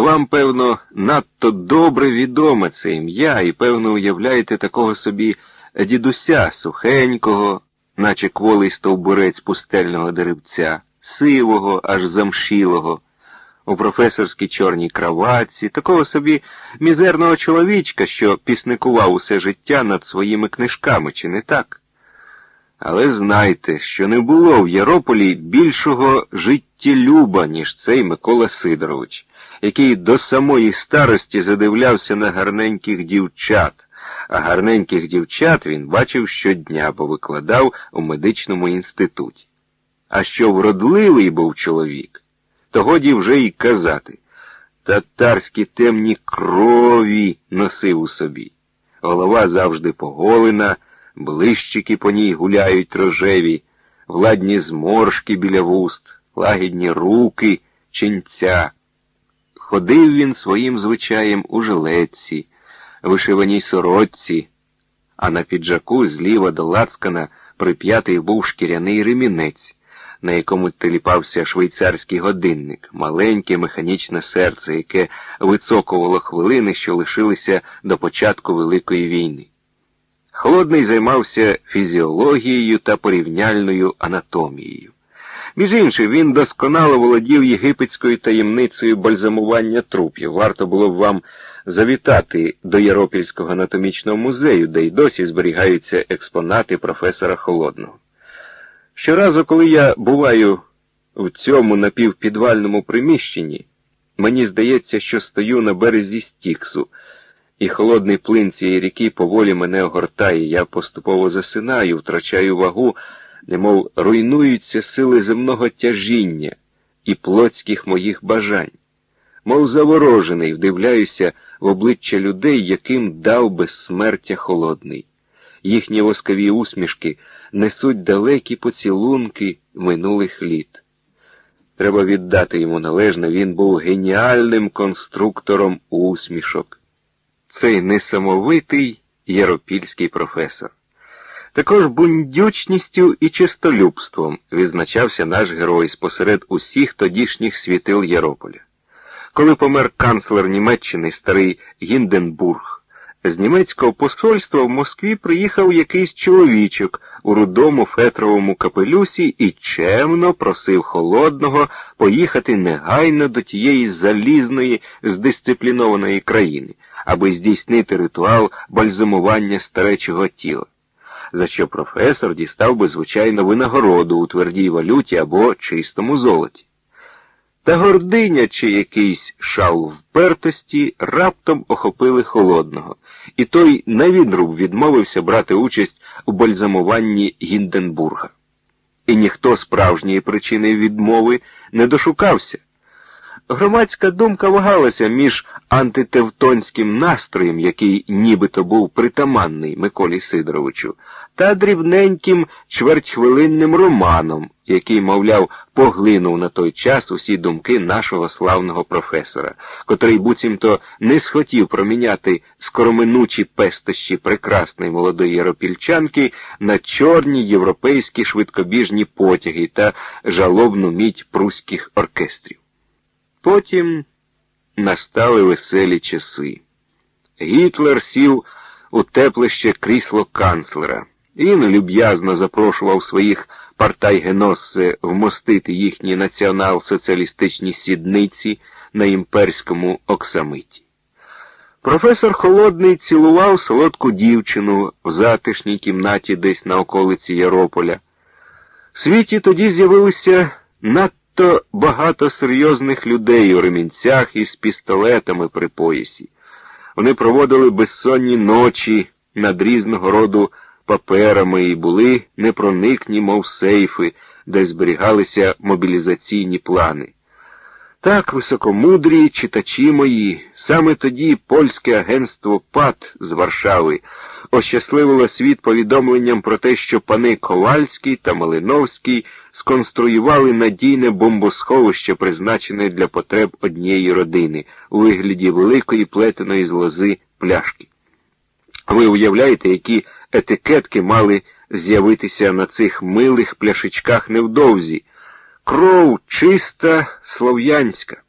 Вам, певно, надто добре відоме це ім'я, і, певно, уявляєте такого собі дідуся сухенького, наче кволий стовбурець пустельного деревця, сивого, аж замшілого, у професорській чорній краватці, такого собі мізерного чоловічка, що пісникував усе життя над своїми книжками, чи не так? Але знайте, що не було в Ярополі більшого життєлюба, ніж цей Микола Сидорович, який до самої старості задивлявся на гарненьких дівчат, а гарненьких дівчат він бачив щодня, бо викладав у медичному інституті. А що вродливий був чоловік, то годі вже й казати. Татарські темні крові носив у собі. Голова завжди поголена, блищики по ній гуляють рожеві, владні зморшки біля вуст, лагідні руки, ченця. Ходив він своїм звичаєм у жилетці, вишиваній сорочці, а на піджаку зліва до лацкана прип'ятий був шкіряний ремінець на якому теліпався швейцарський годинник, маленьке механічне серце, яке вицокувало хвилини, що лишилися до початку Великої війни. Холодний займався фізіологією та порівняльною анатомією. Між іншим, він досконало володів єгипетською таємницею бальзамування трупів. Варто було б вам завітати до Єропільського анатомічного музею, де й досі зберігаються експонати професора Холодного. Щоразу, коли я буваю в цьому напівпідвальному приміщенні, мені здається, що стою на березі Стіксу, і холодний плин цієї ріки поволі мене огортає, я поступово засинаю, втрачаю вагу, немов руйнуються сили земного тяжіння і плотських моїх бажань. Мов заворожений, вдивляюся в обличчя людей, яким дав безсмертя холодний. Їхні воскові усмішки несуть далекі поцілунки минулих літ. Треба віддати йому належне, він був геніальним конструктором усмішок. Цей несамовитий єропільський професор. Також бундючністю і чистолюбством відзначався наш герой спосеред усіх тодішніх світил Єрополя. Коли помер канцлер Німеччини старий Гінденбург, з німецького посольства в Москві приїхав якийсь чоловічок у рудому фетровому капелюсі і чемно просив холодного поїхати негайно до тієї залізної, здисциплінованої країни, аби здійснити ритуал бальзамування старечого тіла, за що професор дістав би звичайно винагороду у твердій валюті або чистому золоті. Та гординя чи якийсь шал впертості раптом охопили холодного, і той на відруб відмовився брати участь у бальзамуванні Гінденбурга. І ніхто справжньої причини відмови не дошукався. Громадська думка вагалася між антитевтонським настроєм, який нібито був притаманний Миколі Сидоровичу, та дрібненьким чвертьхвилинним романом, який, мовляв, поглинув на той час усі думки нашого славного професора, котрий буцімто не схотів проміняти скороминучі пестощі прекрасної молодої єропільчанки на чорні європейські швидкобіжні потяги та жалобну мідь пруських оркестрів. Потім настали веселі часи. Гітлер сів у теплище крісло канцлера. Він люб'язно запрошував своїх партайгеносце вмостити їхні націонал-соціалістичні сідниці на імперському оксамиті. Професор Холодний цілував солодку дівчину в затишній кімнаті десь на околиці Ярополя. В світі тоді з'явилося надто багато серйозних людей у ремінцях із пістолетами при поясі. Вони проводили безсонні ночі над різного роду паперами і були непроникні, мов сейфи, де зберігалися мобілізаційні плани. Так, високомудрі читачі мої, саме тоді польське агентство ПАТ з Варшави ощасливило світ повідомленням про те, що пани Ковальський та Малиновський сконструювали надійне бомбосховище, призначене для потреб однієї родини, у вигляді великої плетеної з лози пляшки. Ви уявляєте, які етикетки мали з'явитися на цих милих пляшечках невдовзі. Кров чиста слов'янська.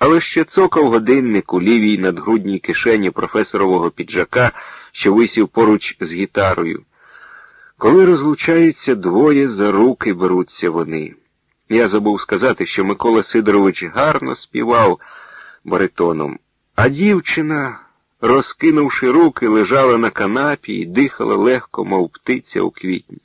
але ще цокав годинник у лівій надгрудній кишені професорового піджака, що висів поруч з гітарою. Коли розлучаються двоє, за руки беруться вони. Я забув сказати, що Микола Сидорович гарно співав баритоном, а дівчина, розкинувши руки, лежала на канапі і дихала легко, мов птиця у квітні.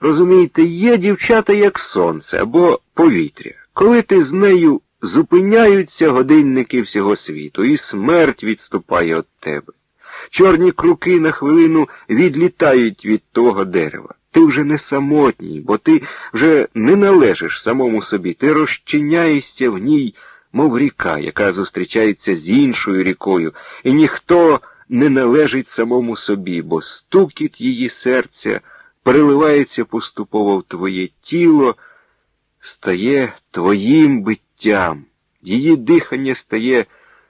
Розумієте, є дівчата, як сонце або повітря. Коли ти з нею зупиняються годинники всього світу, і смерть відступає від тебе. Чорні круки на хвилину відлітають від того дерева. Ти вже не самотній, бо ти вже не належиш самому собі, ти розчиняєшся в ній, мов ріка, яка зустрічається з іншою рікою, і ніхто не належить самому собі, бо стукіт її серця переливається поступово в твоє тіло, стає твоїм биттям, її дихання стає